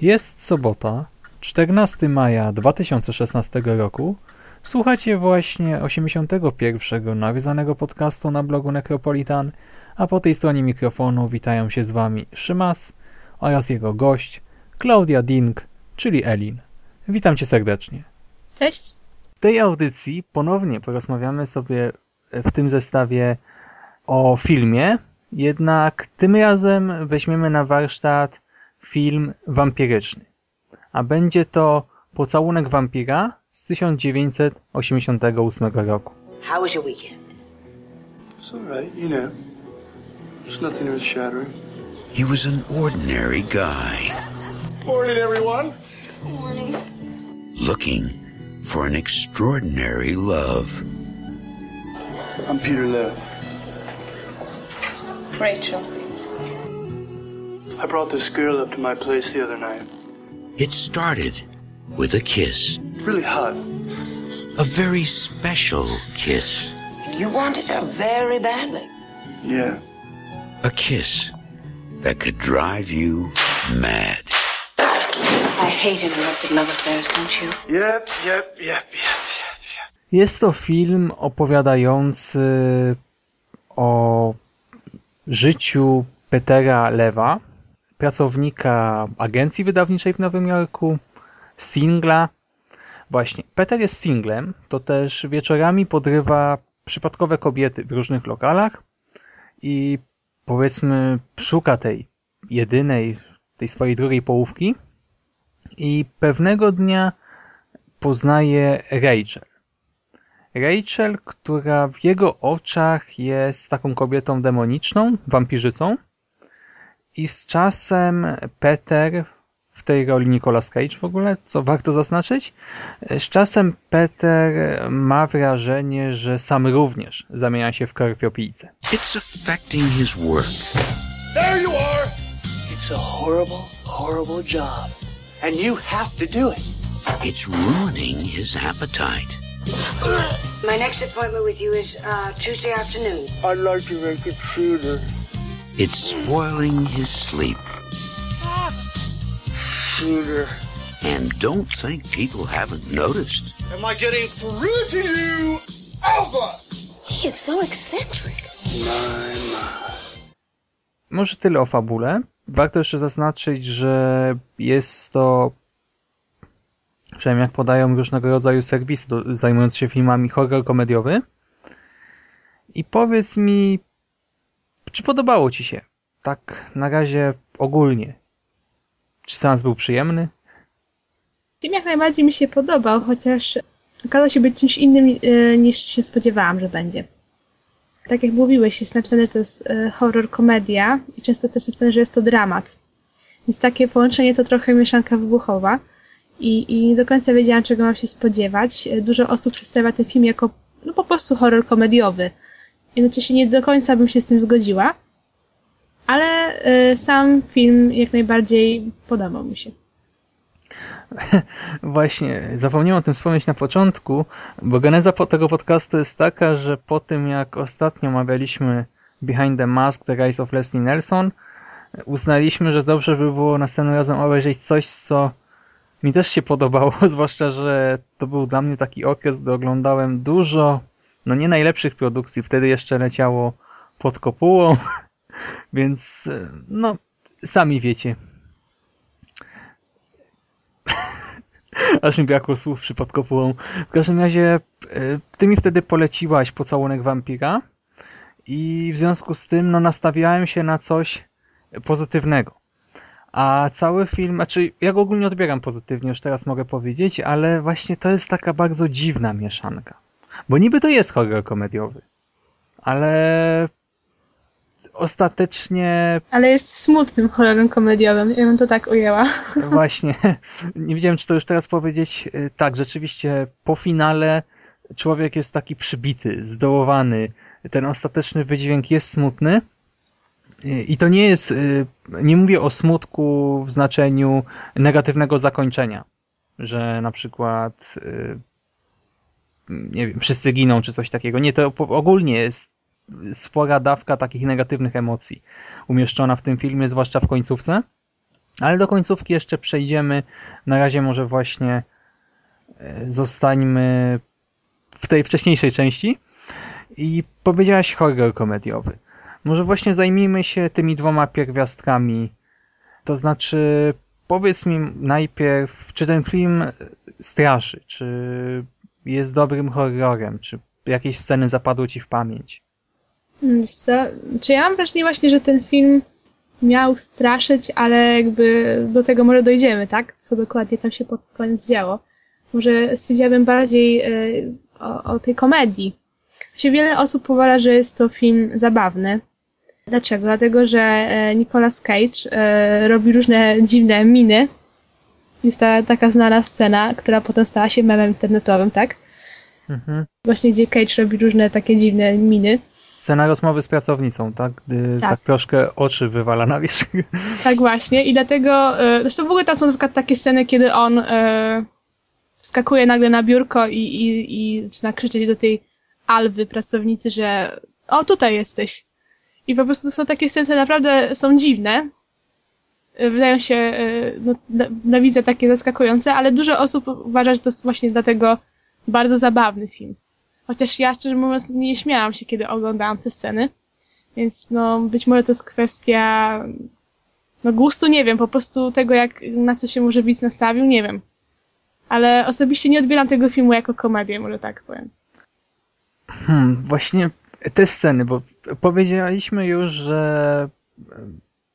Jest sobota, 14 maja 2016 roku. Słuchacie właśnie 81. nawiązanego podcastu na blogu Necropolitan, a po tej stronie mikrofonu witają się z Wami Szymas oraz jego gość Claudia Ding, czyli Elin. Witam Cię serdecznie. Cześć. W tej audycji ponownie porozmawiamy sobie w tym zestawie o filmie, jednak tym razem weźmiemy na warsztat film wampiryczny. A będzie to Pocałunek wampira z 1988 roku. How was your weekend? It's all right, you know. It's nothing earth shattering. He was an ordinary guy Morning, everyone. looking for an extraordinary love. I'm Peter Lev. Rachel. I brought this girl up to my place the other night. It started with a kiss, Really hot. a very special kiss, You wanted her very badly. Yeah. a kiss that could drive you mad. I hate interrupted love affairs, don't you? Yep, yep, yep, yep, yep, yep. Jest to film opowiadający o życiu Petera Lewa, pracownika agencji wydawniczej w Nowym Jorku, singla. Właśnie, Peter jest singlem, to też wieczorami podrywa przypadkowe kobiety w różnych lokalach i powiedzmy szuka tej jedynej, tej swojej drugiej połówki i pewnego dnia poznaje Rachel. Rachel, która w jego oczach jest taką kobietą demoniczną, wampirzycą i z czasem Peter, w tej roli Nicolas Cage w ogóle, co warto zaznaczyć, z czasem Peter ma wrażenie, że sam również zamienia się w krwiopijcę. It's affecting his work. There you are! It's a horrible, horrible job. And you have to do it. It's ruining his appetite. My next appointment with you is uh, Tuesday afternoon. I'd like to make it sooner. It's spoiling his sleep. Sooner. And don't think people haven't noticed. Am I getting through to you, Alpha? He is so eccentric. My, my. Może tyle o fabule. Warto jeszcze zaznaczyć, że jest to, przynajmniej jak podają różnego rodzaju serwisy zajmujące się filmami horror komediowy. I powiedz mi, czy podobało Ci się? Tak na razie ogólnie. Czy seans był przyjemny? Film jak najbardziej mi się podobał, chociaż okazał się być czymś innym e, niż się spodziewałam, że będzie. Tak jak mówiłeś, jest napisane, że to jest e, horror komedia i często jest też napisane, że jest to dramat. Więc takie połączenie to trochę mieszanka wybuchowa i, i nie do końca wiedziałam, czego mam się spodziewać. E, Dużo osób przedstawia ten film jako no po prostu horror komediowy. Jednocześnie nie do końca bym się z tym zgodziła, ale e, sam film jak najbardziej podobał mi się. Właśnie, zapomniałem o tym wspomnieć na początku, bo geneza tego podcastu jest taka, że po tym jak ostatnio omawialiśmy Behind the Mask, The Rise of Leslie Nelson, uznaliśmy, że dobrze by było następnym razem obejrzeć coś, co mi też się podobało, zwłaszcza, że to był dla mnie taki okres, gdy oglądałem dużo, no nie najlepszych produkcji, wtedy jeszcze leciało pod kopułą, więc no, sami wiecie. Aż mi brakło słów przy pod kopułą. W każdym razie e, ty mi wtedy poleciłaś pocałunek wampira i w związku z tym no nastawiałem się na coś pozytywnego. A cały film, znaczy ja go ogólnie odbieram pozytywnie, już teraz mogę powiedzieć, ale właśnie to jest taka bardzo dziwna mieszanka. Bo niby to jest horror komediowy, ale ostatecznie Ale jest smutnym horrorem komediowym, ja bym to tak ujęła. Właśnie, nie wiedziałem, czy to już teraz powiedzieć. Y, Tak, rzeczywiście po finale człowiek jest taki przybity, zdołowany. Ten ostateczny wydźwięk jest smutny. Y, I to nie jest, y, nie mówię o smutku w znaczeniu negatywnego zakończenia, że na przykład, nie wiem, wszyscy giną czy coś takiego. Nie, to ogólnie jest spora dawka takich negatywnych emocji umieszczona w tym filmie, zwłaszcza w końcówce. Ale do końcówki jeszcze przejdziemy. Na razie może właśnie e, zostańmy w tej wcześniejszej części. I powiedziałaś horror komediowy. Może właśnie zajmijmy się tymi dwoma pierwiastkami. To znaczy, powiedz mi najpierw, czy ten film straszy, czy jest dobrym horrorem, czy jakieś sceny zapadły ci w pamięć. Mm, Wiesz co, czy ja mam wrażenie właśnie, że ten film miał straszyć, ale jakby do tego może dojdziemy, tak? Co dokładnie tam się pod koniec działo. Może stwierdziłabym bardziej e, o, o tej komedii. Właśnie wiele osób uważa, że jest to film zabawny. Dlaczego? Dlatego, że e, Nicolas Cage e, robi różne dziwne miny. Jest ta taka znana scena, która potem stała się memem internetowym, tak? Mhm. Właśnie gdzie Cage robi różne takie dziwne miny. Scena rozmowy z pracownicą, tak? Gdy tak, Tak. troszkę oczy wywala na wierzch. Tak właśnie i dlatego, e, zresztą w ogóle tam są na przykład takie sceny, kiedy on e, wskakuje nagle na biurko i, i, i zaczyna krzyczeć do tej Alwy, pracownicy, że o, tutaj jesteś. I po prostu to są takie sceny, naprawdę są dziwne. E, Wydają się e, no, na, na takie zaskakujące, ale dużo osób uważa, że to jest właśnie dlatego bardzo zabawny film. Chociaż ja szczerze mówiąc nie śmiałam się, kiedy oglądałam te sceny. Więc no, być może to jest kwestia no gustu nie wiem, po prostu tego jak, na co się może widz nastawił, nie wiem. Ale osobiście nie odbieram tego filmu jako komedię, może tak powiem. Hmm, właśnie te sceny, bo powiedzieliśmy już, że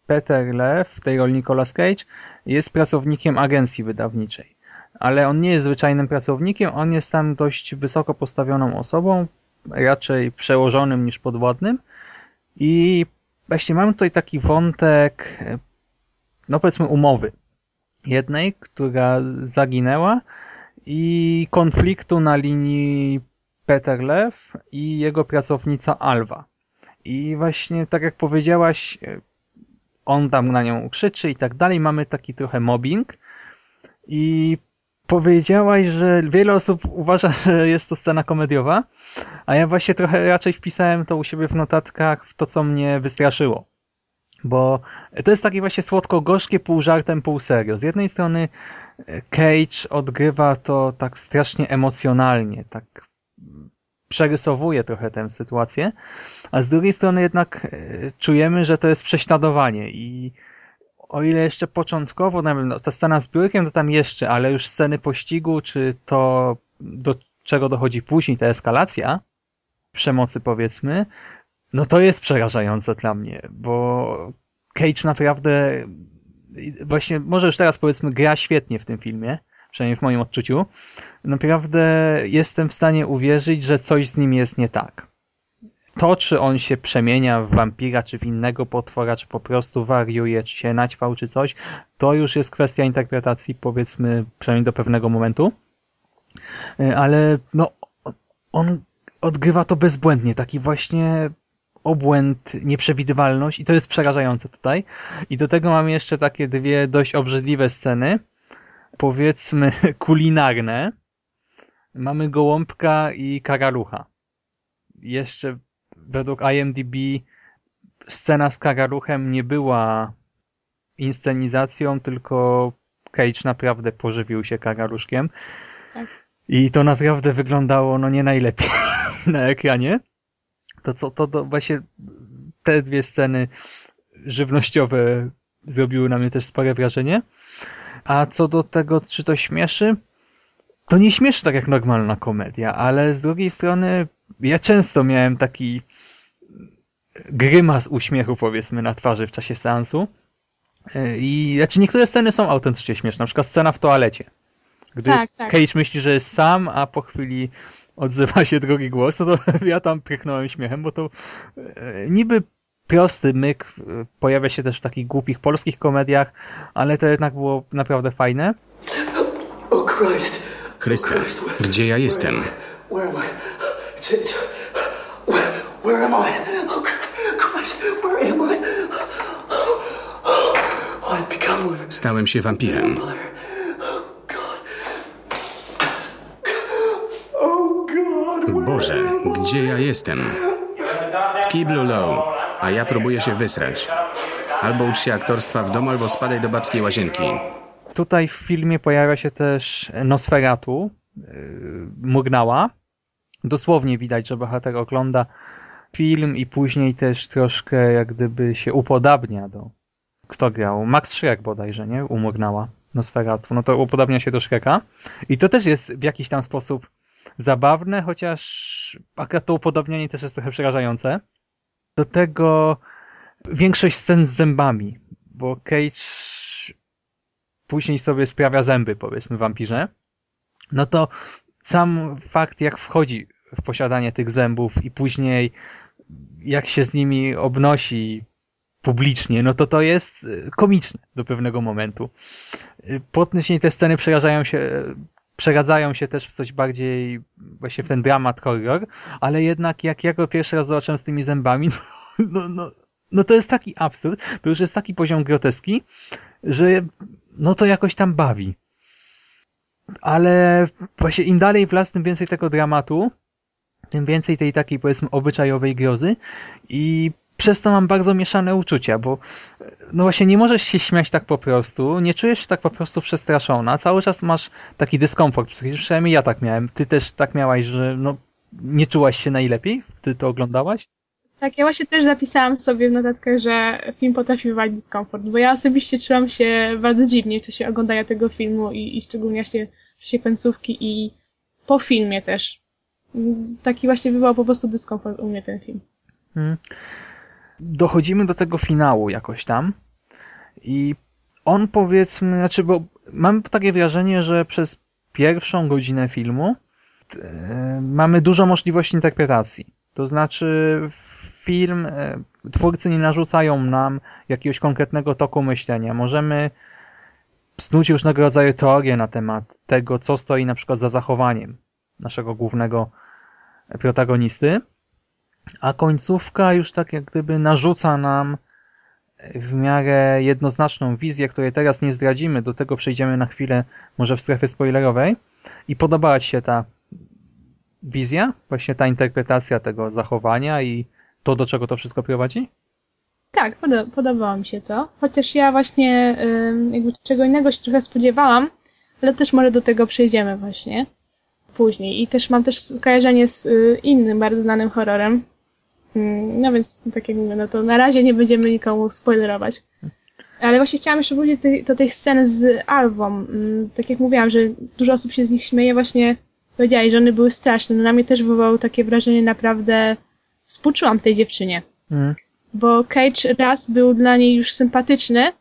Peter Lew, w tej roli Nicolas Cage, jest pracownikiem agencji wydawniczej. Ale on nie jest zwyczajnym pracownikiem, on jest tam dość wysoko postawioną osobą, raczej przełożonym niż podwładnym. I właśnie mamy tutaj taki wątek, no powiedzmy umowy. Jednej, która zaginęła i konfliktu na linii Peter Lew i jego pracownica Alwa. I właśnie tak jak powiedziałaś, on tam na nią krzyczy i tak dalej. Mamy taki trochę mobbing. I powiedziałaś, że wiele osób uważa, że jest to scena komediowa, a ja właśnie trochę raczej wpisałem to u siebie w notatkach w to, co mnie wystraszyło. Bo to jest takie właśnie słodko-gorzkie, pół żartem, pół serio. Z jednej strony Cage odgrywa to tak strasznie emocjonalnie, tak przerysowuje trochę tę sytuację, a z drugiej strony jednak e, czujemy, że to jest prześladowanie i o ile jeszcze początkowo, no, no, ta scena z biurkiem to tam jeszcze, ale już sceny pościgu, czy to do czego dochodzi później, ta eskalacja przemocy powiedzmy, no to jest przerażające dla mnie, bo Cage naprawdę właśnie, może już teraz powiedzmy gra świetnie w tym filmie, przynajmniej w moim odczuciu, naprawdę jestem w stanie uwierzyć, że coś z nim jest nie tak. To, czy on się przemienia w wampira, czy w innego potwora, czy po prostu wariuje, czy się naćwał, czy coś, to już jest kwestia interpretacji, powiedzmy, przynajmniej do pewnego momentu. Ale no, on odgrywa to bezbłędnie, taki właśnie obłęd, nieprzewidywalność i to jest przerażające tutaj. I do tego mam jeszcze takie dwie dość obrzydliwe sceny, powiedzmy kulinarne. Mamy gołąbka i karalucha. Jeszcze według IMDb scena z karaluchem nie była inscenizacją, tylko Cage naprawdę pożywił się karaluszkiem. Tak. I to naprawdę wyglądało no nie najlepiej na ekranie. To co, to, to właśnie te dwie sceny żywnościowe zrobiły na mnie też spore wrażenie. A co do tego, czy to śmieszy, to nie śmieszy tak jak normalna komedia, ale z drugiej strony ja często miałem taki grymas uśmiechu powiedzmy na twarzy w czasie seansu. I znaczy niektóre sceny są autentycznie śmieszne, na przykład scena w toalecie. Gdy Tak, tak. Cage myśli, że jest sam, a po chwili odzywa się drugi głos, no to ja tam pryknąłem śmiechem, bo to e, niby prosty myk e, pojawia się też w takich głupich polskich komediach, ale to jednak było naprawdę fajne. Oh, Christ. Chryste, Christ, where- gdzie ja jestem? Where am I? It's, it's, where, where am I? Oh, Christ, where am I? Oh, I've become one. Stałem się wampirem. God. God. where Boże, gdzie ja jestem? W kiblu low, a ja próbuję się wysrać. Albo ucz się aktorstwa w domu, albo spadaj do babskiej łazienki. Tutaj w filmie pojawia się też Nosferatu, yy. Dosłownie widać, że bohater ogląda film i później też troszkę jak gdyby się upodabnia do... Kto grał? Max Schreck bodajże, nie? U Mugnała. Nosferatu. No to upodabnia się do. I to też jest w jakiś tam sposób zabawne, chociaż akurat to upodobnienie też jest trochę przerażające. Do tego większość scen z zębami, bo Cage później sobie sprawia zęby, powiedzmy, wampirze, no to sam fakt, jak wchodzi w posiadanie tych zębów i później jak się z nimi obnosi publicznie, no to to jest y, komiczne do pewnego momentu. Y, Później te sceny przerażają się, przeradzają się też w coś bardziej właśnie w ten dramat horror, ale jednak jak ja go pierwszy raz zobaczyłem z tymi zębami, no, no, no to jest taki absurd, to już jest taki poziom groteski, że no to jakoś tam bawi. Ale właśnie im dalej w las, tym więcej tego dramatu, tym więcej tej takiej powiedzmy obyczajowej grozy i przez to mam bardzo mieszane uczucia, bo no właśnie nie możesz się śmiać tak po prostu, nie czujesz się tak po prostu przestraszona, cały czas masz taki dyskomfort psychiczny, przynajmniej ja tak miałem. Ty też tak miałaś, że no nie czułaś się najlepiej? Ty to oglądałaś? Tak, ja właśnie też zapisałam sobie w notatkach, że film potrafi wywołać dyskomfort, bo ja osobiście czułam się bardzo dziwnie w czasie oglądania tego filmu i, i szczególnie właśnie w czasie końcówki i po filmie też. Taki właśnie wywołał po prostu dyskomfort u mnie ten film. Hmm. Dochodzimy do tego finału jakoś tam i on powiedzmy, znaczy, bo mam takie wrażenie, że przez pierwszą godzinę filmu e, mamy dużo możliwości interpretacji. To znaczy film, e, twórcy nie narzucają nam jakiegoś konkretnego toku myślenia. Możemy snuć różnego rodzaju teorie na temat tego, co stoi na przykład za zachowaniem naszego głównego protagonisty, a końcówka już tak jak gdyby narzuca nam w miarę jednoznaczną wizję, której teraz nie zdradzimy, do tego przejdziemy na chwilę może w strefie spoilerowej i podobała Ci się ta wizja, właśnie ta interpretacja tego zachowania i to, do czego to wszystko prowadzi? Tak, podo- podobało mi się to. Chociaż ja właśnie jakby czego innego się trochę spodziewałam, ale też może do tego przejdziemy właśnie później. I też mam też skojarzenie z y, innym bardzo znanym horrorem. Ym, no więc, tak jak mówię, no to na razie nie będziemy nikomu spoilerować. Ale właśnie chciałam jeszcze wrócić do tej, do tej sceny z Alwą. Ym, tak jak mówiłam, że dużo osób się z nich śmieje, właśnie powiedziałeś, że one były straszne. No na mnie też wywołało takie wrażenie naprawdę współczułam tej dziewczynie Mm. bo Cage raz był dla niej już sympatyczny,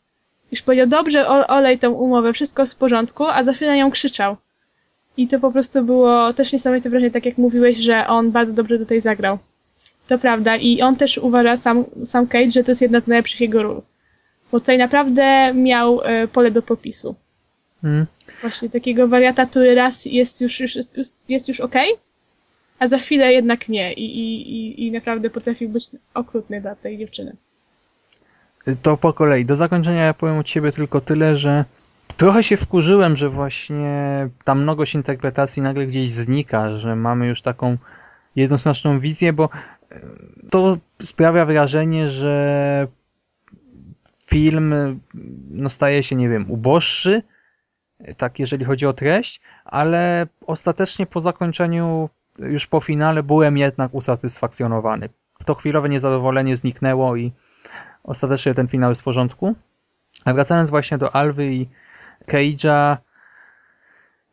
już powiedział, dobrze, olej tą umowę, wszystko w porządku, a za chwilę na nią krzyczał. I to po prostu było też niesamowite wrażenie, tak jak mówiłeś, że on bardzo dobrze tutaj zagrał. To prawda. I on też uważa, sam, sam Cage, że to jest jedna z najlepszych jego ról. Bo tutaj naprawdę miał e, pole do popisu. Mm. Właśnie takiego wariata, który raz jest już, już, jest, jest już okej, a za chwilę jednak nie. I, i, i, naprawdę potrafił być okrutny dla tej dziewczyny. To po kolei. Do zakończenia ja powiem od siebie tylko tyle, że trochę się wkurzyłem, że właśnie ta mnogość interpretacji nagle gdzieś znika, że mamy już taką jednoznaczną wizję, bo to sprawia wrażenie, że film no, staje się, nie wiem, uboższy, tak jeżeli chodzi o treść, ale ostatecznie po zakończeniu, już po finale byłem jednak usatysfakcjonowany. To chwilowe niezadowolenie zniknęło i ostatecznie ten finał jest w porządku. A wracając właśnie do Alwy i Cage'a,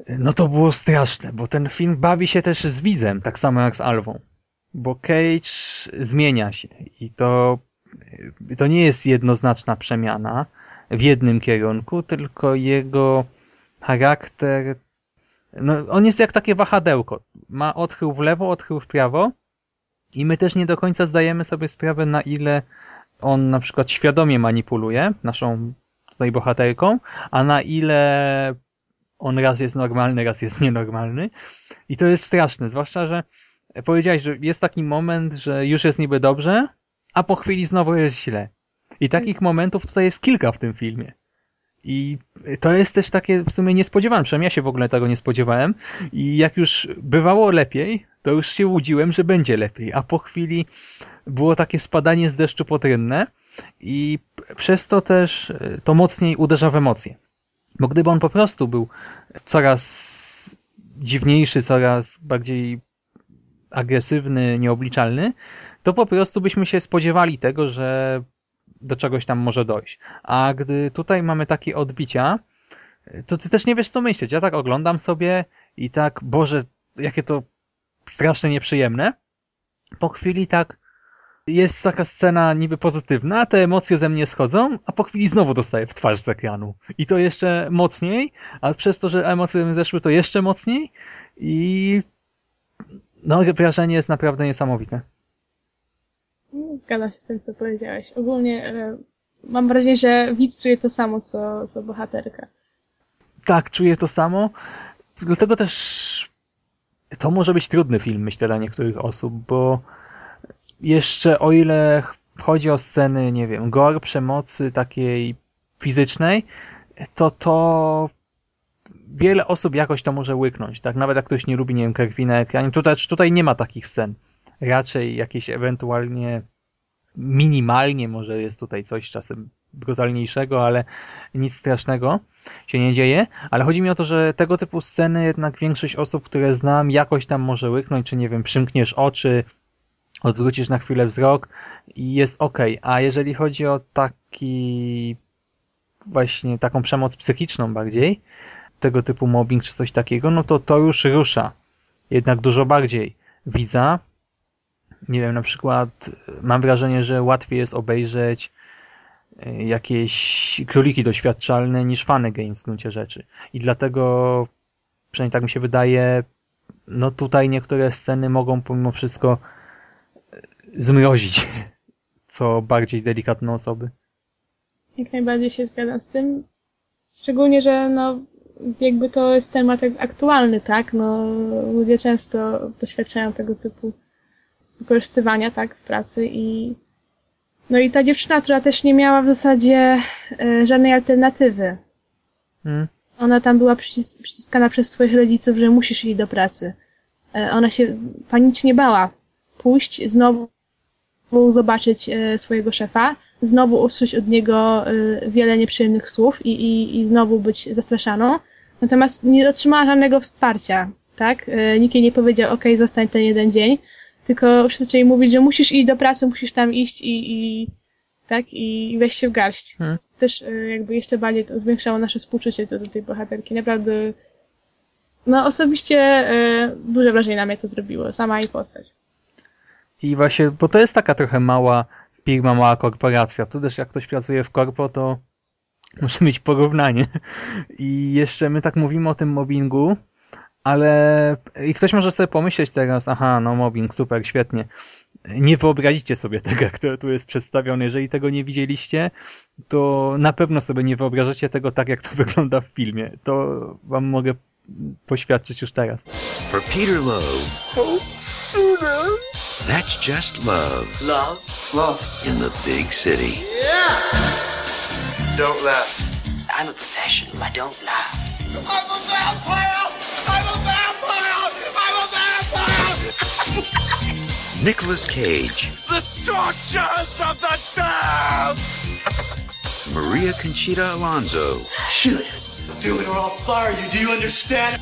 no to było straszne, bo ten film bawi się też z widzem, tak samo jak z Alwą. Bo Cage zmienia się i to, to nie jest jednoznaczna przemiana w jednym kierunku, tylko jego charakter, no on jest jak takie wahadełko. Ma odchył w lewo, odchył w prawo i my też nie do końca zdajemy sobie sprawę, na ile on na przykład świadomie manipuluje naszą tutaj bohaterką, a na ile on raz jest normalny, raz jest nienormalny. I to jest straszne, zwłaszcza, że powiedziałeś, że jest taki moment, że już jest niby dobrze, a po chwili znowu jest źle. I takich momentów tutaj jest kilka w tym filmie. I to jest też takie w sumie niespodziewane, przynajmniej ja się w ogóle tego nie spodziewałem. I jak już bywało lepiej, to już się łudziłem, że będzie lepiej, a po chwili było takie spadanie z deszczu potrynne i przez to też e, to mocniej uderza w emocje. Bo gdyby on po prostu był coraz dziwniejszy, coraz bardziej agresywny, nieobliczalny, to po prostu byśmy się spodziewali tego, że do czegoś tam może dojść. A gdy tutaj mamy takie odbicia, to ty też nie wiesz co myśleć. Ja tak oglądam sobie i tak, Boże, jakie to strasznie nieprzyjemne. Po chwili tak jest taka scena niby pozytywna, te emocje ze mnie schodzą, a po chwili znowu dostaję w twarz z ekranu. I to jeszcze mocniej, a przez to, że emocje zeszły, to jeszcze mocniej i no wrażenie jest naprawdę niesamowite. Zgadzam się z tym, co powiedziałeś. Ogólnie e, mam wrażenie, że widz czuje to samo, co, co bohaterka. Tak, czuję to samo. Dlatego też to może być trudny film, myślę, dla niektórych osób, bo jeszcze o ile chodzi o sceny, nie wiem, gore, przemocy takiej fizycznej, to to wiele osób jakoś to może łyknąć, tak? Nawet jak ktoś nie lubi, nie wiem, krwi na ekranie. Tutaj, tutaj nie ma takich scen. Raczej jakieś ewentualnie minimalnie może jest tutaj coś czasem brutalniejszego, ale nic strasznego się nie dzieje. Ale chodzi mi o to, że tego typu sceny jednak większość osób, które znam, jakoś tam może łyknąć, czy nie wiem, przymkniesz oczy, odwrócisz na chwilę wzrok i jest ok. A jeżeli chodzi o taki właśnie taką przemoc psychiczną bardziej, tego typu mobbing czy coś takiego, no to to już rusza jednak dużo bardziej widza. Nie wiem, na przykład mam wrażenie, że łatwiej jest obejrzeć e, jakieś króliki doświadczalne niż fany games w gruncie rzeczy. I dlatego, przynajmniej tak mi się wydaje, no tutaj niektóre sceny mogą pomimo wszystko zmrozić co bardziej delikatne osoby. Jak najbardziej się zgadzam z tym. Szczególnie, że no, jakby to jest temat aktualny, tak? No, ludzie często doświadczają tego typu wykorzystywania, tak, w pracy i no i ta dziewczyna, która też nie miała w zasadzie e, żadnej alternatywy. Hmm. Ona tam była przycis przyciskana przez swoich rodziców, że musisz iść do pracy. E, ona się panicznie bała pójść znowu zobaczyć e, swojego szefa, znowu usłyszeć od niego e, wiele nieprzyjemnych słów i, i, i znowu być zastraszaną. Natomiast nie otrzymała żadnego wsparcia, tak? E, nikt jej nie powiedział, ok, zostań ten jeden dzień, tylko wszyscy zaczęli mówić, że musisz iść do pracy, musisz tam iść i, i tak? I weź się w garść. Hmm. Też jakby jeszcze bardziej to zwiększało nasze współczucie co do tej bohaterki. Naprawdę no osobiście duże wrażenie na mnie to zrobiło, sama jej postać. I właśnie, bo to jest taka trochę mała firma, mała korporacja. Tu też jak ktoś pracuje w korpo, to muszę mieć porównanie. I jeszcze my tak mówimy o tym mobbingu, ale i ktoś może sobie pomyśleć teraz, aha, no mobbing, super, świetnie. Nie wyobrazicie sobie tego, które tu jest przedstawione. Jeżeli tego nie widzieliście, to na pewno sobie nie wyobrażacie tego tak, jak to wygląda w filmie. To wam mogę poświadczyć już teraz. For Peter Lowe. That's just love. Love? Love. In the big city. Yeah! Don't laugh. I'm a professional. I don't laugh. I'm a vampire! I'm a vampire! I'm a vampire! Nicholas Cage. The tortures of the damned! Maria Conchita Alonso. Shoot. Do it or I'll fire you. Do you understand?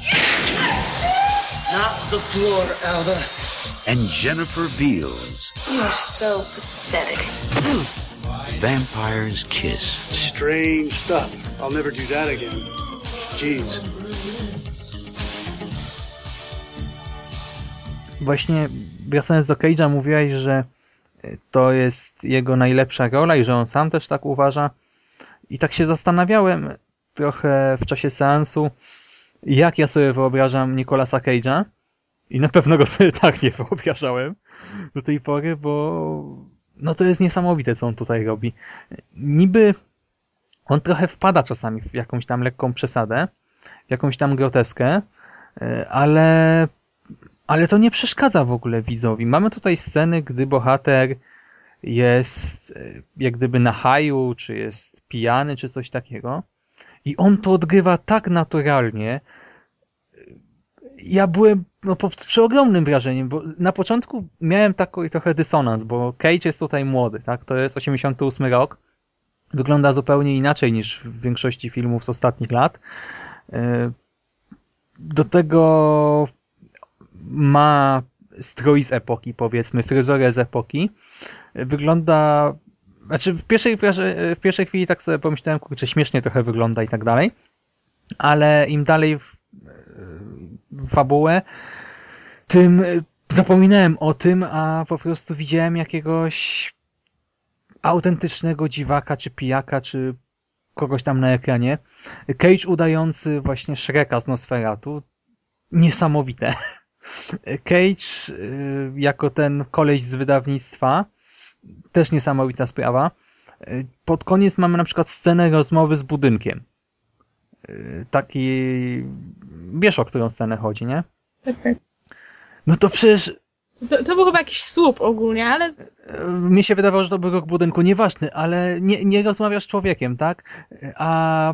Not the floor, Alba and Jennifer Beals. You are so pathetic. Vampire's Kiss. Strange stuff. I'll never do that again. Jeez. Właśnie wracając do Cage'a mówiłaś, że e, to jest jego najlepsza rola i że on sam też tak uważa. I tak się zastanawiałem trochę w czasie seansu, jak ja sobie wyobrażam Nicolasa Cage'a i na pewno go sobie tak nie wyobrażałem do tej pory, bo no to jest niesamowite, co on tutaj robi. Niby on trochę wpada czasami w jakąś tam lekką przesadę, w jakąś tam groteskę, ale, ale to nie przeszkadza w ogóle widzowi. Mamy tutaj sceny, gdy bohater jest jak gdyby na haju, czy jest pijany, czy coś takiego. I on to odgrywa tak naturalnie. Ja byłem no, pod przeogromnym wrażeniem, bo na początku miałem taki trochę dysonans, bo Cage jest tutaj młody, tak? To jest 88 rok. Wygląda zupełnie inaczej niż w większości filmów z ostatnich lat. Do tego ma strój z epoki, powiedzmy, fryzurę z epoki. Wygląda znaczy w pierwszej, w pierwszej chwili tak sobie pomyślałem, kurczę, śmiesznie trochę wygląda i tak dalej, ale im dalej fabułę, tym zapominałem o tym, a po prostu widziałem jakiegoś autentycznego dziwaka, czy pijaka, czy kogoś tam na ekranie. Cage udający właśnie Shreka z Nosferatu. Niesamowite. Cage jako ten koleś z wydawnictwa, też niesamowita sprawa. Pod koniec mamy na przykład scenę rozmowy z budynkiem. Taki... Wiesz, o którą scenę chodzi, nie? Tak, tak. No to przecież... To, to był chyba jakiś słup ogólnie, ale... Mi się wydawało, że to był rok budynku. Nieważny, ale nie, nie rozmawiasz z człowiekiem, tak? A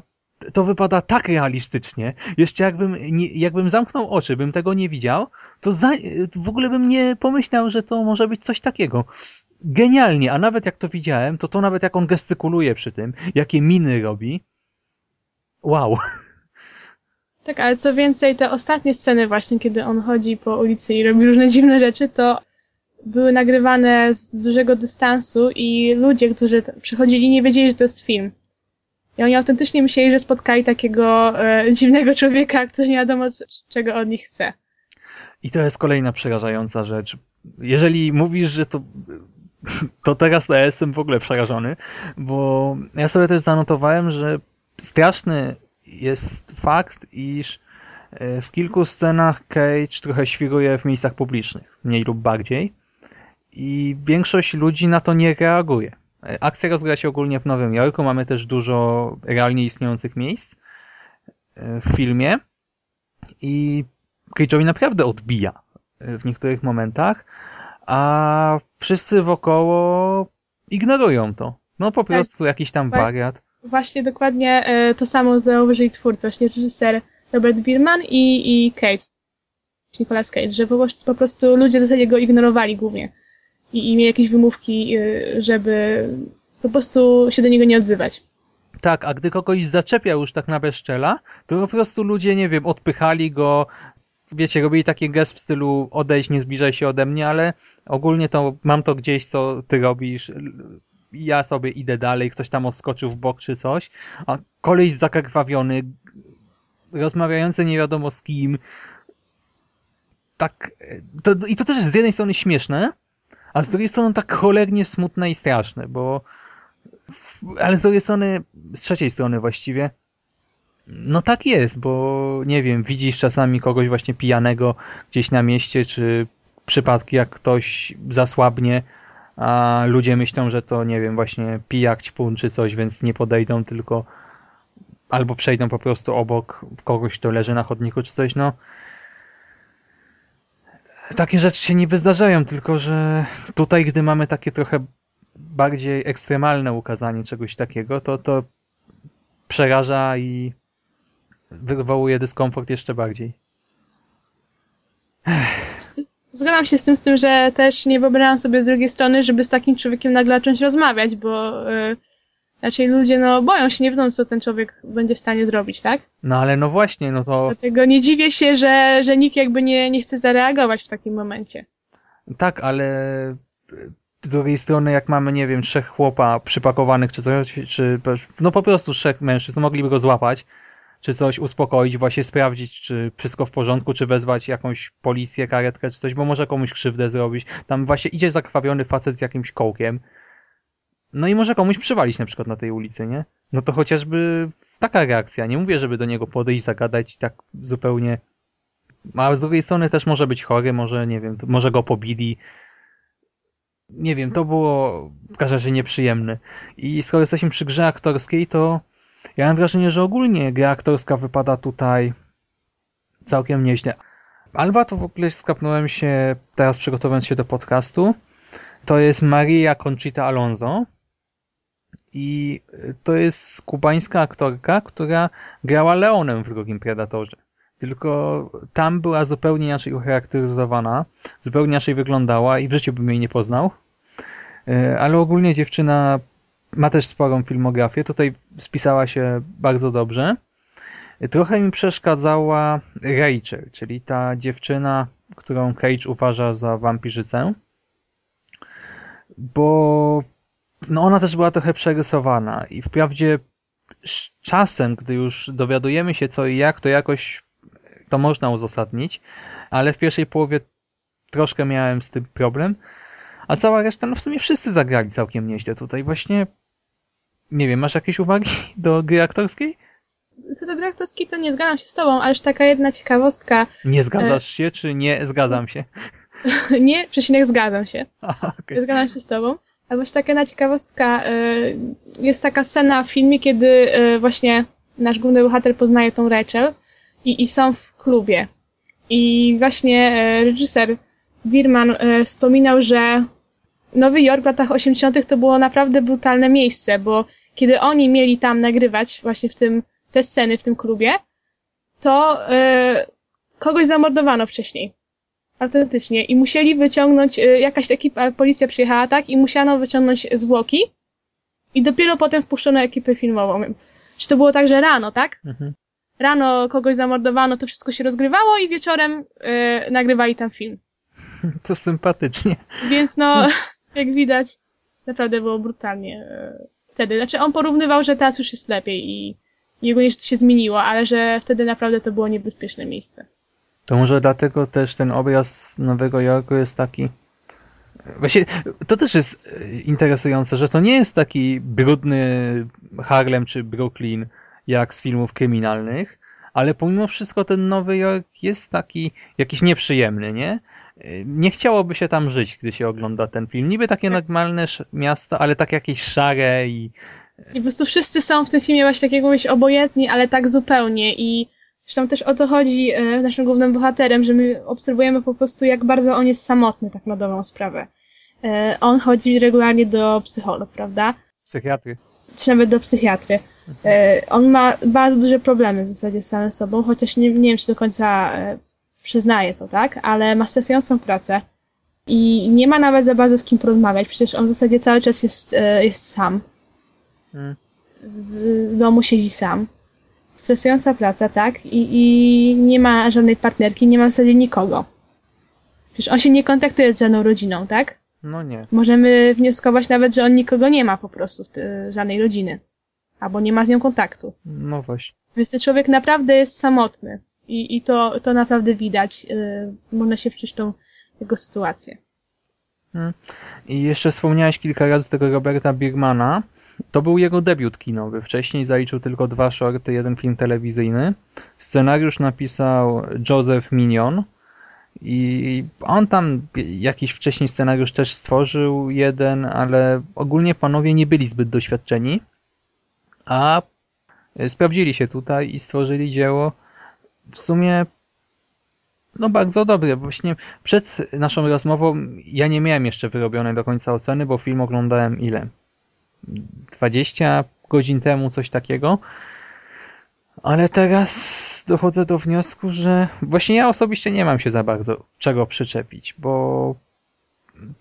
to wypada tak realistycznie. Jeszcze jakbym, nie, jakbym zamknął oczy, bym tego nie widział, to za, w ogóle bym nie pomyślał, że to może być coś takiego genialnie, a nawet jak to widziałem, to to nawet jak on gestykuluje przy tym, jakie miny robi. Wow. Tak, ale co więcej, te ostatnie sceny właśnie, kiedy on chodzi po ulicy i robi różne dziwne rzeczy, to były nagrywane z dużego dystansu i ludzie, którzy przychodzili, nie wiedzieli, że to jest film. I oni autentycznie myśleli, że spotkali takiego e, dziwnego człowieka, który nie wiadomo, czego od nich chce. I to jest kolejna przerażająca rzecz. Jeżeli mówisz, że to to teraz ja jestem w ogóle przerażony, bo ja sobie też zanotowałem, że straszny jest fakt, iż w kilku scenach Cage trochę świruje w miejscach publicznych, mniej lub bardziej i większość ludzi na to nie reaguje. Akcja rozgrywa się ogólnie w Nowym Jorku, mamy też dużo realnie istniejących miejsc w filmie i Cage'owi naprawdę odbija w niektórych momentach, a wszyscy wokoło ignorują to. No po prostu tak. jakiś tam wariat. Właśnie dokładnie to samo zauważyli twórcy, właśnie reżyser Robert Bierman i, i Cage, Nicolas Cage, że po, prostu ludzie w zasadzie go ignorowali głównie i, i mieli jakieś wymówki, żeby po prostu się do niego nie odzywać. Tak, a gdy kogoś zaczepiał już tak na bezczela, to po prostu ludzie, nie wiem, odpychali go, wiecie, robili taki gest w stylu odejść, nie zbliżaj się ode mnie, ale ogólnie to mam to gdzieś, co ty robisz, ja sobie idę dalej, ktoś tam odskoczył w bok czy coś, a koleś zakrwawiony, rozmawiający nie wiadomo z kim, tak, to, i to też jest z jednej strony śmieszne, a z drugiej strony tak cholernie smutne i straszne, bo ale z drugiej strony, z trzeciej strony właściwie, no tak jest, bo nie wiem, widzisz czasami kogoś właśnie pijanego gdzieś na mieście, czy przypadki jak ktoś zasłabnie, a ludzie myślą, że to nie wiem, właśnie pijak, ćpun czy coś, więc nie podejdą, tylko albo przejdą po prostu obok kogoś, kto leży na chodniku czy coś, no takie rzeczy się nie zdarzają, tylko że tutaj, gdy mamy takie trochę bardziej ekstremalne ukazanie czegoś takiego, to to przeraża i wywołuje dyskomfort jeszcze bardziej. Zgadzam się z tym, z tym, że też nie wyobrażam sobie z drugiej strony, żeby z takim człowiekiem nagle zacząć rozmawiać, bo yy, raczej ludzie no boją się, nie wiedzą, co ten człowiek będzie w stanie zrobić, tak? No ale no właśnie, no to... Dlatego nie dziwię się, że, że nikt jakby nie, nie chce zareagować w takim momencie. Tak, ale z drugiej strony, jak mamy, nie wiem, trzech chłopa przypakowanych, czy coś, czy no po prostu trzech mężczyzn, mogliby go złapać, czy coś uspokoić, właśnie sprawdzić, czy wszystko w porządku, czy wezwać jakąś policję, karetkę, czy coś, bo może komuś krzywdę zrobić. Tam właśnie idzie zakrwawiony facet z jakimś kołkiem. No i może komuś przywalić na przykład na tej ulicy, nie? No to chociażby taka reakcja. Nie mówię, żeby do niego podejść, zagadać tak zupełnie. A z drugiej strony też może być chory, może, nie wiem, może go pobili. Nie wiem, to było w każdym razie nieprzyjemne. I skoro jesteśmy przy grze aktorskiej, to ja mam wrażenie, że ogólnie gra aktorska wypada tutaj całkiem nieźle. Alba to w ogóle skapnąłem się teraz przygotowując się do podcastu. To jest Maria Conchita Alonso. I to jest kubańska aktorka, która grała Leonem w drugim Predatorze. Tylko tam była zupełnie inaczej ucharakteryzowana, zupełnie inaczej wyglądała i w życiu bym jej nie poznał. Ale ogólnie dziewczyna ma też sporą filmografię. Tutaj spisała się bardzo dobrze. Trochę mi przeszkadzała Rachel, czyli ta dziewczyna, którą Cage uważa za wampirzycę. Bo no ona też była trochę przerysowana i wprawdzie z czasem, gdy już dowiadujemy się co i jak, to jakoś to można uzasadnić, ale w pierwszej połowie troszkę miałem z tym problem, a cała reszta, no w sumie wszyscy zagrali całkiem nieźle tutaj. Właśnie, nie wiem, masz jakieś uwagi do gry aktorskiej? Co do gry aktorskiej, to nie zgadzam się z tobą, ależ taka jedna ciekawostka. Nie zgadzasz się, czy nie zgadzam się? nie, przecinek zgadzam się. Aha, okay. Zgadzam się z tobą. A właśnie taka jedna ciekawostka, jest taka scena w filmie, kiedy właśnie nasz główny bohater poznaje tą Rachel i, i są w klubie. I właśnie reżyser Birman wspominał, że Nowy Jork w latach 80. to było naprawdę brutalne miejsce, bo kiedy oni mieli tam nagrywać właśnie w tym, te sceny w tym klubie, to kogoś zamordowano wcześniej. Autentycznie. I musieli wyciągnąć, jakaś ekipa, policja przyjechała, tak? I musiano wyciągnąć zwłoki. I dopiero potem wpuszczono ekipę filmową. Czy to było tak, że rano, tak? Mhm. Rano kogoś zamordowano, to wszystko się rozgrywało i wieczorem yy, nagrywali tam film. To sympatycznie. Więc no, jak widać, naprawdę było brutalnie yy, wtedy. Znaczy on porównywał, że teraz już jest lepiej i, ogólnie to się zmieniło, ale że wtedy naprawdę to było niebezpieczne miejsce. To może dlatego też ten obraz Nowego Jorku jest taki. Właśnie to też jest interesujące, że to nie jest taki brudny Harlem czy Brooklyn jak z filmów kryminalnych, ale pomimo wszystko ten Nowy Jork jest taki jakiś nieprzyjemny, nie? Nie chciałoby się tam żyć, gdy się ogląda ten film. Niby takie normalne miasto, ale tak jakieś szare i... I po prostu wszyscy są w tym filmie właśnie takiego obojętni, ale tak zupełnie i Zresztą też o to chodzi e, naszym głównym bohaterem, że my obserwujemy po prostu, jak bardzo on jest samotny, tak na dobrą sprawę. E, on chodzi regularnie do psycholog, prawda? Psychiatry. Czy nawet do psychiatry. E, on ma bardzo duże problemy w zasadzie z samym sobą, chociaż nie, nie wiem, czy do końca przyznaje to, tak? Ale ma stresującą pracę i nie ma nawet za bardzo z kim porozmawiać. Przecież on w zasadzie cały czas jest, jest sam. Hmm. W domu siedzi sam stresująca praca, tak? I, I nie ma żadnej partnerki, nie ma w zasadzie nikogo. Przecież on się nie kontaktuje z żadną rodziną, tak? No nie. Możemy wnioskować nawet, że on nikogo nie ma po prostu, żadnej rodziny. Albo nie ma z nią kontaktu. No właśnie. Więc ten człowiek naprawdę jest samotny. I, i to, to naprawdę widać. Yy, można się wczuć tą jego sytuację. Hmm. I jeszcze wspomniałeś kilka razy tego Roberta Birmana. To był jego debiut kinowy. Wcześniej zaliczył tylko dwa shorty, jeden film telewizyjny. Scenariusz napisał Joseph Minion i on tam jakiś wcześniej scenariusz też stworzył jeden, ale ogólnie panowie nie byli zbyt doświadczeni, a sprawdzili się tutaj i stworzyli dzieło w sumie no bardzo dobre. Właśnie przed naszą rozmową ja nie miałem jeszcze wyrobionej do końca oceny, bo film oglądałem ile? 20 godzin temu, coś takiego. Ale teraz dochodzę do wniosku, że właśnie ja osobiście nie mam się za bardzo czego przyczepić, bo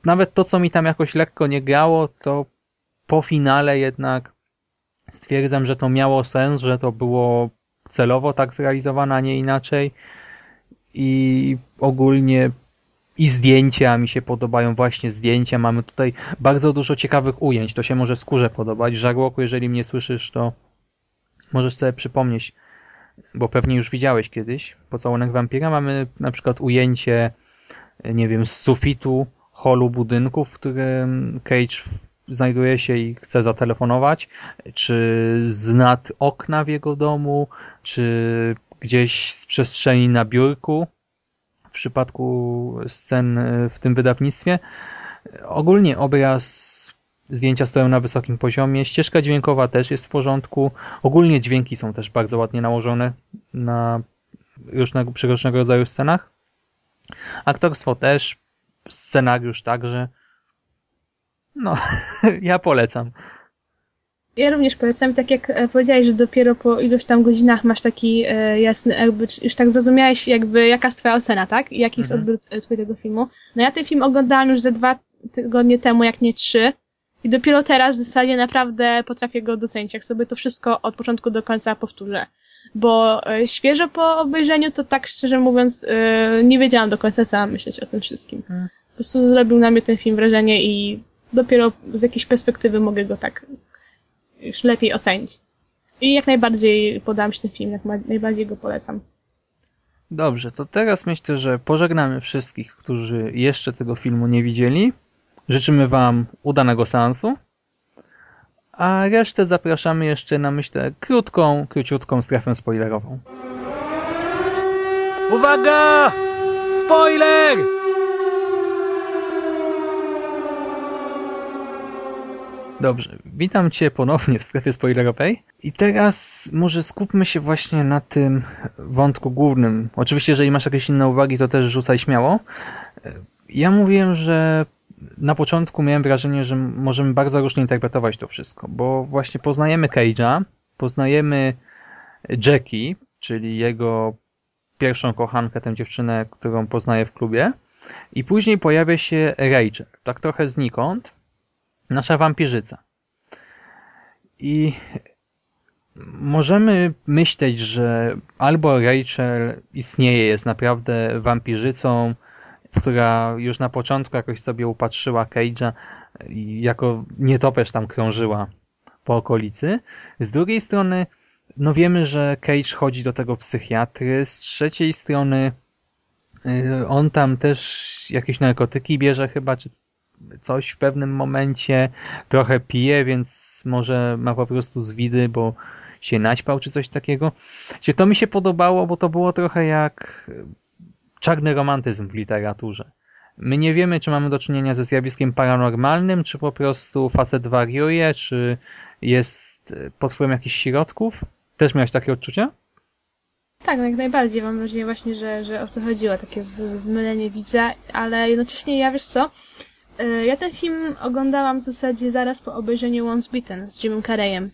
nawet to, co mi tam jakoś lekko nie grało, to po finale jednak stwierdzam, że to miało sens, że to było celowo tak zrealizowane, a nie inaczej. I ogólnie i zdjęcia mi się podobają, właśnie zdjęcia. Mamy tutaj bardzo dużo ciekawych ujęć. To się może skórze podobać. Żarłoku, jeżeli mnie słyszysz, to możesz sobie przypomnieć bo pewnie już widziałeś kiedyś pocałunek wampira. Mamy na przykład ujęcie, nie wiem, z sufitu holu budynku, w którym Cage znajduje się i chce zatelefonować, czy z nad okna w jego domu, czy gdzieś z przestrzeni na biurku w przypadku scen w tym wydawnictwie. Ogólnie obraz zdjęcia stoją na wysokim poziomie, ścieżka dźwiękowa też jest w porządku, ogólnie dźwięki są też bardzo ładnie nałożone na różnego, przy różnego rodzaju scenach. Aktorstwo też, scenariusz także. No, ja polecam. Ja również polecam, tak jak e, powiedziałeś, że dopiero po iluś tam godzinach masz taki e, jasny, jakby już tak zrozumiałeś, jakby jaka jest twoja ocena, tak? I jaki jest Mhm. odbiór e, twój tego filmu. No ja ten film oglądałam już ze dwa tygodnie temu, jak nie trzy. I dopiero teraz w zasadzie naprawdę potrafię go docenić, jak sobie to wszystko od początku do końca powtórzę. Bo e, świeżo po obejrzeniu, to tak szczerze mówiąc, nie wiedziałam do końca, co mam myśleć o tym wszystkim. Mhm. Po prostu zrobił na mnie ten film wrażenie i dopiero z jakiejś perspektywy mogę go tak już lepiej ocenić. I jak najbardziej podam się ten film, jak najbardziej go polecam. Dobrze, to teraz myślę, że pożegnamy wszystkich, którzy jeszcze tego filmu nie widzieli. Życzymy Wam udanego seansu. A resztę zapraszamy jeszcze na, myślę, krótką, króciutką strefę spoilerową. Uwaga! Spoiler! Dobrze, witam Cię ponownie w strefie spoilerowej. I teraz może skupmy się właśnie na tym wątku głównym. Oczywiście, jeżeli masz jakieś inne uwagi, to też rzucaj śmiało. Ja mówiłem, że na początku miałem wrażenie, że możemy bardzo różnie interpretować to wszystko, bo właśnie poznajemy Cage'a, poznajemy Jackie, czyli jego pierwszą kochankę, tę dziewczynę, którą poznaje w klubie, i później pojawia się Rachel, tak trochę znikąd, nasza wampirzyca. I możemy myśleć, że albo Rachel istnieje, jest naprawdę wampirzycą, która już na początku jakoś sobie upatrzyła Cage'a i jako nietoperz tam krążyła po okolicy. Z drugiej strony, no wiemy, że Cage chodzi do tego psychiatry. Z trzeciej strony, y, on tam też jakieś narkotyki bierze chyba, czy coś w pewnym momencie. Trochę pije, więc może ma po prostu zwidy, bo się naćpał, czy coś takiego. Czy to mi się podobało, bo to było trochę jak czarny romantyzm w literaturze. My nie wiemy, czy mamy do czynienia ze zjawiskiem paranormalnym, czy po prostu facet wariuje, czy jest pod wpływem jakichś środków. Też miałeś takie odczucia? Tak, no jak najbardziej. Mam wrażenie właśnie, że, że o to chodziło, takie zmylenie widza, ale jednocześnie ja, wiesz co, ja ten film oglądałam w zasadzie zaraz po obejrzeniu Once Bitten z Jimem Carreyem.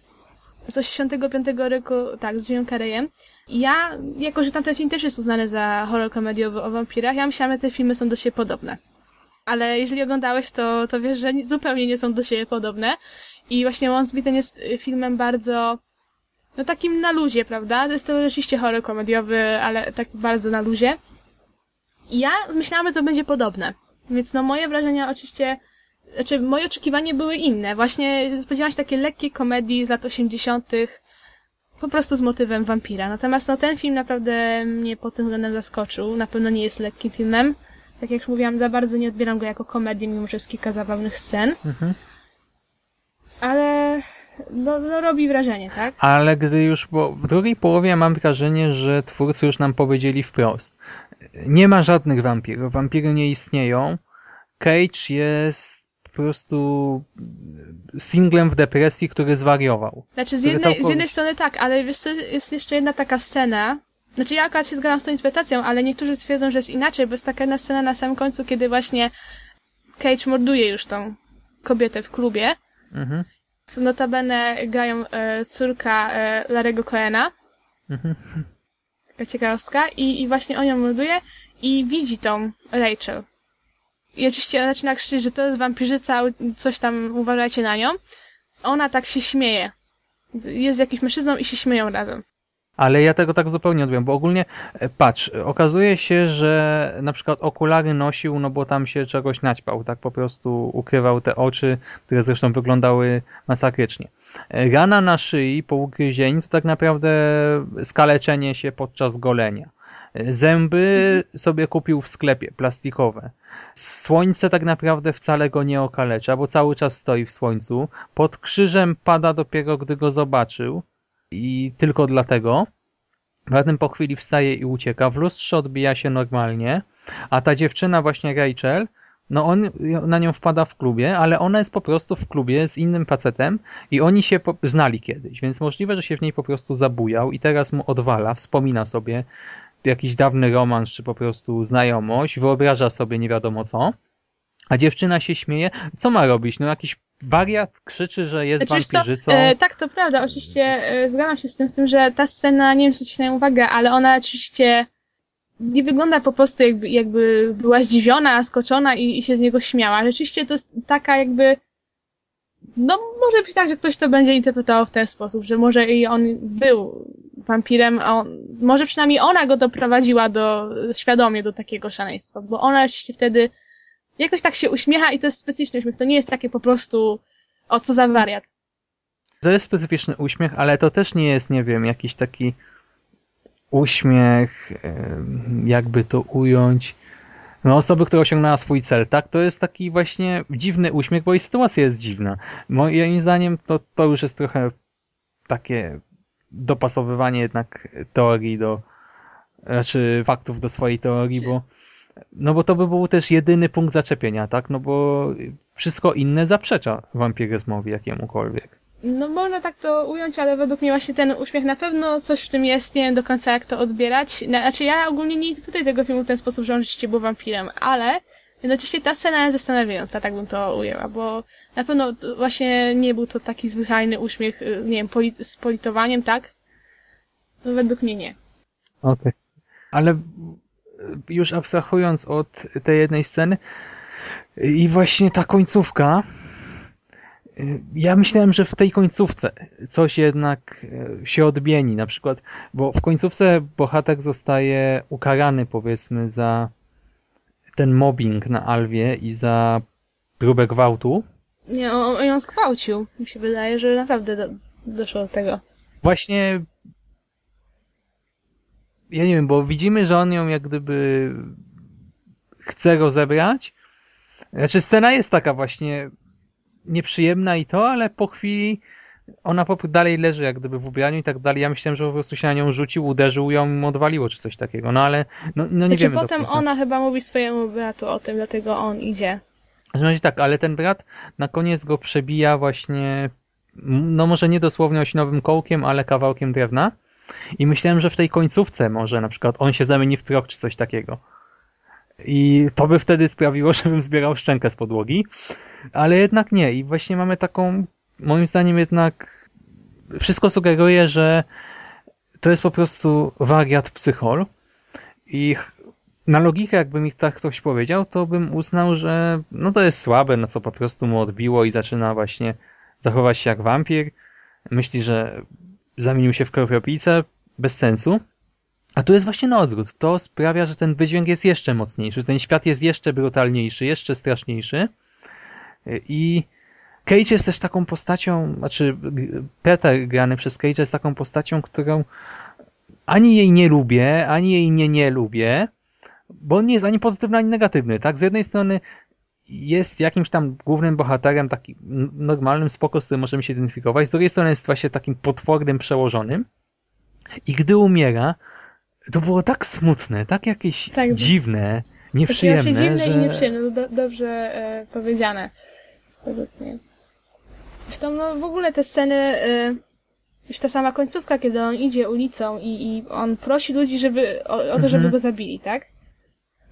Z 85 roku, tak, z Jimem Carreyem. Ja, jako że tamten film też jest uznany za horror komediowy o wampirach, ja myślałam, że te filmy są do siebie podobne. Ale jeżeli oglądałeś, to, to wiesz, że ni- zupełnie nie są do siebie podobne. I właśnie Once Bitten jest y, filmem bardzo, no takim na luzie, prawda? To jest to rzeczywiście horror komediowy, ale tak bardzo na luzie. I ja myślałam, że to będzie podobne. Więc no moje wrażenia oczywiście, znaczy moje oczekiwania były inne. Właśnie spodziewałam się takiej lekkiej komedii z lat 80 po prostu z motywem wampira. Natomiast no ten film naprawdę mnie pod tym względem zaskoczył. Na pewno nie jest lekkim filmem. Tak jak już mówiłam, za bardzo nie odbieram go jako komedię, mimo że jest kilka zabawnych scen. Mhm. Ale no, no robi wrażenie, tak? Ale gdy już, bo w drugiej połowie mam wrażenie, że twórcy już nam powiedzieli wprost. Nie ma żadnych wampirów. Wampiry nie istnieją. Cage jest po prostu singlem w depresji, który zwariował. Znaczy z jednej, z całkowicie- jednej strony tak, ale wiesz co, jest jeszcze jedna taka scena. Znaczy ja akurat się zgadzam z tą interpretacją, ale niektórzy twierdzą, że jest inaczej, bo jest taka jedna scena na samym końcu, kiedy właśnie Cage morduje już tą kobietę w klubie. Mhm. Co Notabene grają e, córka e, Larego Coena. Mhm. Ciekawostka. I, I właśnie on ją morduje i widzi tą Rachel. I oczywiście zaczyna krzyczeć, że to jest wampirzyca, coś tam uważajcie na nią. Ona tak się śmieje. Jest z jakimś mężczyzną i się śmieją razem. Ale ja tego tak zupełnie odbieram, bo ogólnie, e, patrz, okazuje się, że na przykład okulary nosił, no bo tam się czegoś naćpał, tak po prostu ukrywał te oczy, które zresztą wyglądały masakrycznie. E, Rana na szyi po ugryzieniu to tak naprawdę skaleczenie się podczas golenia. E, Zęby sobie kupił w sklepie, plastikowe. Słońce tak naprawdę wcale go nie okalecza, bo cały czas stoi w słońcu. Pod krzyżem pada dopiero, gdy go zobaczył i tylko dlatego. Zatem po chwili wstaje i ucieka. W lustrze odbija się normalnie, a ta dziewczyna właśnie Rachel, no on na nią wpada w klubie, ale ona jest po prostu w klubie z innym facetem i oni się znali kiedyś, więc możliwe, że się w niej po prostu zabujał i teraz mu odwala, wspomina sobie jakiś dawny romans, czy po prostu znajomość, wyobraża sobie nie wiadomo co, a dziewczyna się śmieje. Co ma robić? No jakiś wariat krzyczy, że jest Znaczy, wampirzycą. e, tak, to prawda. Oczywiście e, zgadzam się z tym, z tym, że ta scena, nie wiem, czy ci na uwagę, ale ona oczywiście nie wygląda po prostu jakby, jakby była zdziwiona, skoczona i, i się z niego śmiała. Rzeczywiście to jest taka jakby no może być tak, że ktoś to będzie interpretował w ten sposób, że może i on był wampirem, a on, może przynajmniej ona go doprowadziła do, świadomie do takiego szaleństwa, bo ona się wtedy jakoś tak się uśmiecha i to jest specyficzny uśmiech, to nie jest takie po prostu o co za wariat. To jest specyficzny uśmiech, ale to też nie jest, nie wiem, jakiś taki uśmiech, jakby to ująć, no osoby, która osiągnęła swój cel, tak? To jest taki właśnie dziwny uśmiech, bo i sytuacja jest dziwna. Moim zdaniem to, to już jest trochę takie dopasowywanie jednak teorii do, znaczy faktów do swojej teorii, bo no bo to by był też jedyny punkt zaczepienia, tak? No bo wszystko inne zaprzecza wampiryzmowi jakiemukolwiek. No można tak to ująć, ale według mnie właśnie ten uśmiech na pewno coś w tym jest, nie wiem do końca jak to odbierać. Na- Znaczy ja ogólnie nie interpretuję tego filmu w ten sposób, że on rzeczywiście był wampirem, ale jednocześnie ta scena jest zastanawiająca, tak bym to ujęła, bo na pewno właśnie nie był to taki zwyczajny uśmiech, y, nie wiem, poli- z politowaniem, tak? No według mnie nie. Okej. Ale już abstrahując od tej jednej sceny i właśnie ta końcówka, ja myślałem, że w tej końcówce coś jednak e, się odmieni, na przykład, bo w końcówce bohater zostaje ukarany powiedzmy za ten mobbing na Alwie i za próbę gwałtu. Nie, on, on ją zgwałcił. Mi się wydaje, że naprawdę do, doszło do tego. Właśnie ja nie wiem, bo widzimy, że on ją jak gdyby chce rozebrać. Znaczy scena jest taka właśnie nieprzyjemna i to, ale po chwili ona po prostu dalej leży jak gdyby w ubraniu i tak dalej. Ja myślałem, że po prostu się na nią rzucił, uderzył ją i odwaliło czy coś takiego. No ale no, no nie znaczy, wiemy potem ona chyba mówi swojemu bratu o tym, dlatego on idzie. Znaczy tak, ale ten brat na koniec go przebija właśnie, no może nie dosłownie osinowym kołkiem, ale kawałkiem drewna. I myślałem, że w tej końcówce może na przykład on się zamieni w prok czy coś takiego. I to by wtedy sprawiło, żebym zbierał szczękę z podłogi. Ale jednak nie. I właśnie mamy taką, moim zdaniem jednak wszystko sugeruje, że to jest po prostu wariat psychol. I na logikę, jakby mi tak ktoś powiedział, to bym uznał, że no to jest słabe, no co po prostu mu odbiło i zaczyna właśnie zachować się jak wampir. Myśli, że zamienił się w krwiopijcę, bez sensu. A tu jest właśnie na odwrót. To sprawia, że ten wydźwięk jest jeszcze mocniejszy, ten świat jest jeszcze brutalniejszy, jeszcze straszniejszy. I Cage jest też taką postacią, znaczy Peter grany przez Cage jest taką postacią, którą ani jej nie lubię, ani jej nie nie lubię, bo on nie jest ani pozytywny, ani negatywny, tak? Z jednej strony jest jakimś tam głównym bohaterem, takim normalnym, spoko, z którym możemy się identyfikować, z drugiej strony jest właśnie takim potwornym przełożonym i gdy umiera, to było tak smutne, tak jakieś Tak. dziwne, Poczuła nieprzyjemne, się dziwne że... i nieprzyjemne, do, dobrze e, powiedziane. Według mnie. Zresztą no w ogóle te sceny, e, już ta sama końcówka, kiedy on idzie ulicą i, i on prosi ludzi, żeby, o, o to, żeby Mhm. go zabili, tak?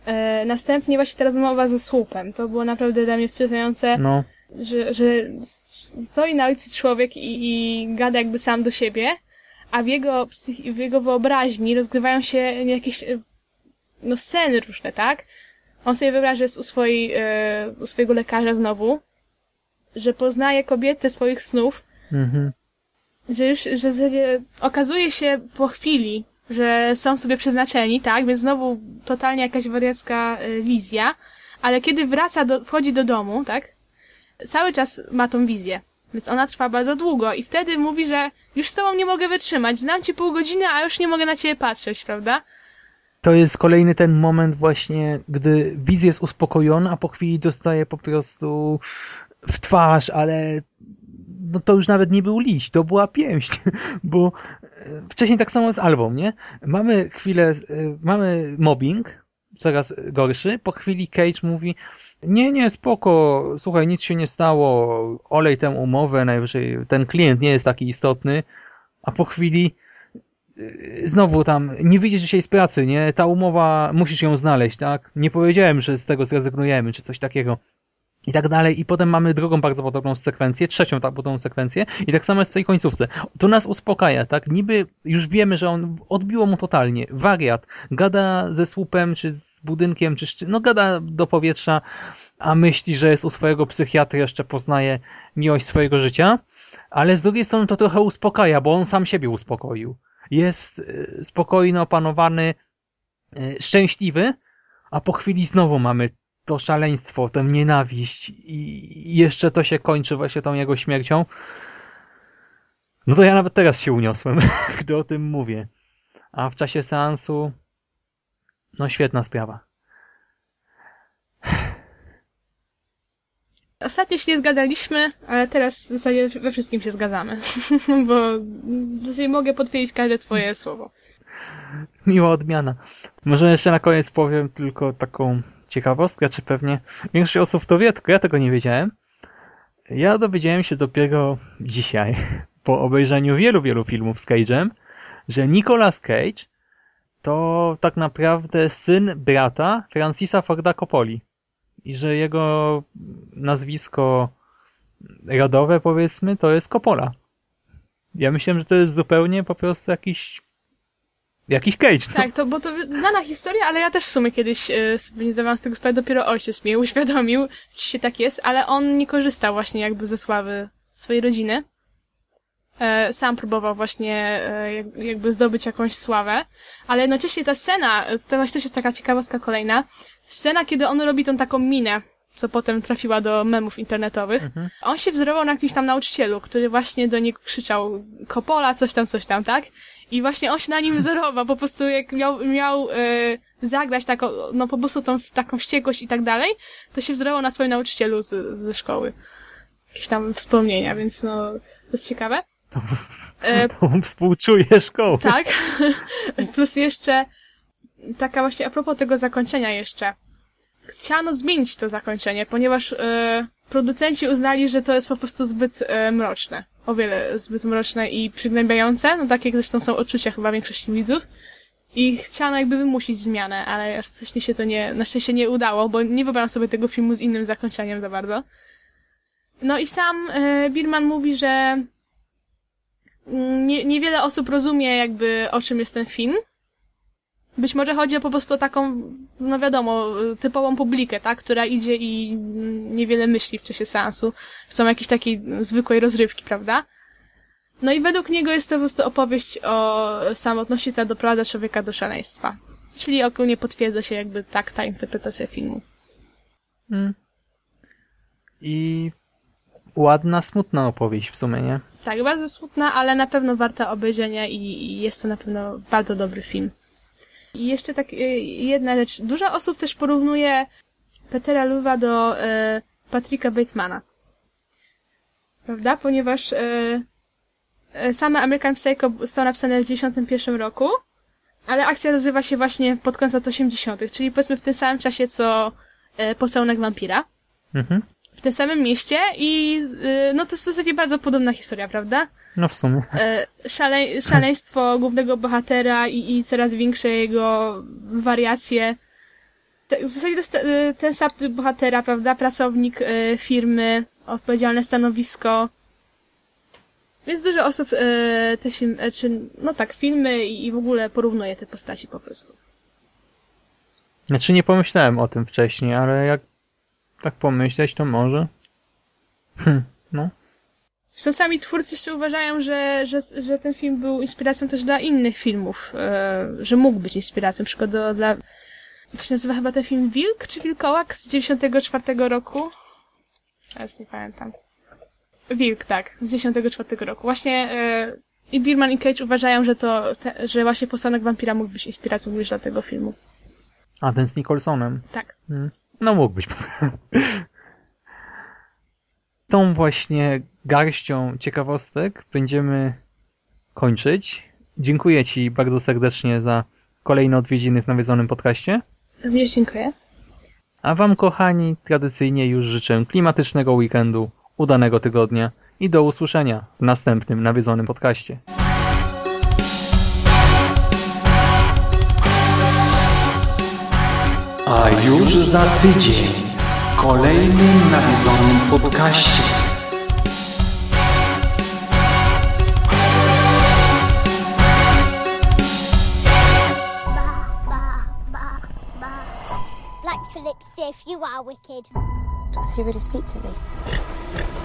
E, następnie właśnie ta rozmowa ze słupem. To było naprawdę dla mnie wstrząsające, No, że, że stoi na ulicy człowiek i, i gada jakby sam do siebie, a w jego, w jego wyobraźni rozgrywają się jakieś e, no sceny różne, tak? On sobie wyobraża, że jest u, swojej, e, u swojego lekarza znowu, że poznaje kobietę swoich snów mhm. że już, że okazuje się po chwili, że są sobie przeznaczeni, tak, więc znowu totalnie jakaś wariacka y, wizja, ale kiedy wraca do, wchodzi do domu, tak, cały czas ma tą wizję. Więc ona trwa bardzo długo i wtedy mówi, że już z tobą nie mogę wytrzymać, znam cię pół godziny, a już nie mogę na ciebie patrzeć, prawda? To jest kolejny ten moment właśnie, gdy widz jest uspokojony, a po chwili dostaje po prostu w twarz, ale no to już nawet nie był liść, to była pięść, bo wcześniej tak samo z album, nie? Mamy chwilę, e, mamy mobbing, coraz gorszy, po chwili Cage mówi nie, nie, spoko, słuchaj, nic się nie stało, olej tę umowę, najwyżej ten klient nie jest taki istotny, a po chwili y, znowu tam, nie wyjdziesz dzisiaj z pracy, nie, ta umowa, musisz ją znaleźć, tak, nie powiedziałem, że z tego zrezygnujemy, czy coś takiego i tak dalej. I potem mamy drugą bardzo podobną sekwencję, trzecią tak podobną sekwencję i tak samo jest w tej końcówce. To nas uspokaja, tak? Niby już wiemy, że on odbiło mu totalnie. Wariat. Gada ze słupem, czy z budynkiem, czy no gada do powietrza, a myśli, że jest u swojego psychiatry, jeszcze poznaje miłość swojego życia. Ale z drugiej strony to trochę uspokaja, bo on sam siebie uspokoił. Jest y, spokojny, opanowany, y, szczęśliwy, a po chwili znowu mamy to szaleństwo, tę nienawiść i jeszcze to się kończy właśnie tą jego śmiercią, no to ja nawet teraz się uniosłem, gdy o tym mówię. A w czasie seansu, no świetna sprawa. Ostatnio się nie zgadaliśmy, ale teraz w zasadzie we wszystkim się zgadzamy. Bo w zasadzie mogę potwierdzić każde twoje słowo. Miła odmiana. Może jeszcze na koniec powiem tylko taką ciekawostka, czy pewnie większość osób to wie, tylko ja tego nie wiedziałem. Ja dowiedziałem się dopiero dzisiaj, po obejrzeniu wielu, wielu filmów z Cage'em, że Nicolas Cage to tak naprawdę syn brata Francisa Forda Coppoli. I że jego nazwisko rodowe, powiedzmy, to jest Coppola. Ja myślałem, że to jest zupełnie po prostu jakiś Jakiś Cage. No. Tak, to, bo to znana historia, ale ja też w sumie kiedyś e, sobie nie zdawałam z tego sprawy, dopiero ojciec mnie uświadomił, czy się tak jest, ale on nie korzystał właśnie jakby ze sławy swojej rodziny. E, sam próbował właśnie e, jakby zdobyć jakąś sławę, ale jednocześnie ta scena, to właśnie też jest taka ciekawostka kolejna, scena, kiedy on robi tą taką minę, co potem trafiła do memów internetowych. Mhm. On się wzorował na jakimś tam nauczycielu, który właśnie do niego krzyczał Coppola, coś tam, coś tam, tak? I właśnie on się na nim wzorował, po prostu jak miał, miał yy, zagrać taką, no po prostu tą taką wściekłość i tak dalej, to się wzorował na swoim nauczycielu z, ze szkoły. Jakieś tam wspomnienia, więc no, to jest ciekawe. To, e, to współczuję szkoły. Tak. Plus jeszcze taka właśnie a propos tego zakończenia jeszcze. Chciano zmienić to zakończenie, ponieważ e, producenci uznali, że to jest po prostu zbyt e, mroczne o wiele zbyt mroczne i przygnębiające, no tak jak zresztą są odczucia chyba większości widzów. I chciano jakby wymusić zmianę, ale ostatecznie się to nie, na szczęście nie udało, bo nie wyobrażam sobie tego filmu z innym zakończeniem za bardzo. No i sam e, Birman mówi, że mm, nie, niewiele osób rozumie jakby o czym jest ten film. Być może chodzi o po prostu taką, no wiadomo, typową publikę, tak, która idzie i niewiele myśli w czasie seansu. Chcą jakiejś takiej zwykłej rozrywki, prawda? No i według niego jest to po prostu opowieść o samotności, która doprowadza człowieka do szaleństwa. Czyli ogólnie potwierdza się jakby tak ta interpretacja filmu. Hmm. I ładna, smutna opowieść w sumie, nie? Tak, bardzo smutna, ale na pewno warta obejrzenia i jest to na pewno bardzo dobry film. I jeszcze tak y, jedna rzecz. Dużo osób też porównuje Petera Luwa do e, Patricka Batemana. Prawda? Ponieważ e, same American Psycho zostało napisane w 91 roku, ale akcja rozgrywa się właśnie pod koniec lat 80., czyli powiedzmy w tym samym czasie co e, Pocałunek Wampira. Mhm. W tym samym mieście i e, no to jest w zasadzie bardzo podobna historia, prawda? No w sumie. E, szale, szaleństwo głównego bohatera i, i coraz większe jego wariacje. W zasadzie to jest e, ten sam typ bohatera, prawda? Pracownik e, firmy, odpowiedzialne stanowisko. Więc dużo osób te filmy, czy, no tak, filmy i w ogóle porównuje te postaci po prostu. Znaczy nie pomyślałem o tym wcześniej, ale jak tak pomyśleć, to może. Hm, no. Zresztą sami twórcy jeszcze uważają, że, że, że ten film był inspiracją też dla innych filmów, e, że mógł być inspiracją, przykład do, dla... To się nazywa chyba ten film Wilk czy Wilkołak z 94 roku? Teraz nie pamiętam. Wilk, tak, z 94 roku. Właśnie e, i Billman i Cage uważają, że to, te, że właśnie Posanek Wampira mógł być inspiracją również dla tego filmu. A ten z Nicholsonem. Tak. Mm. No mógł być. Tą właśnie garścią ciekawostek będziemy kończyć. Dziękuję Ci bardzo serdecznie za kolejne odwiedziny w nawiedzonym podcaście. Również dziękuję. A Wam, kochani, tradycyjnie już życzę klimatycznego weekendu, udanego tygodnia i do usłyszenia w następnym nawiedzonym podcaście. A już za tydzień w kolejnym nawiedzonym podcaście. Does he really speak to thee?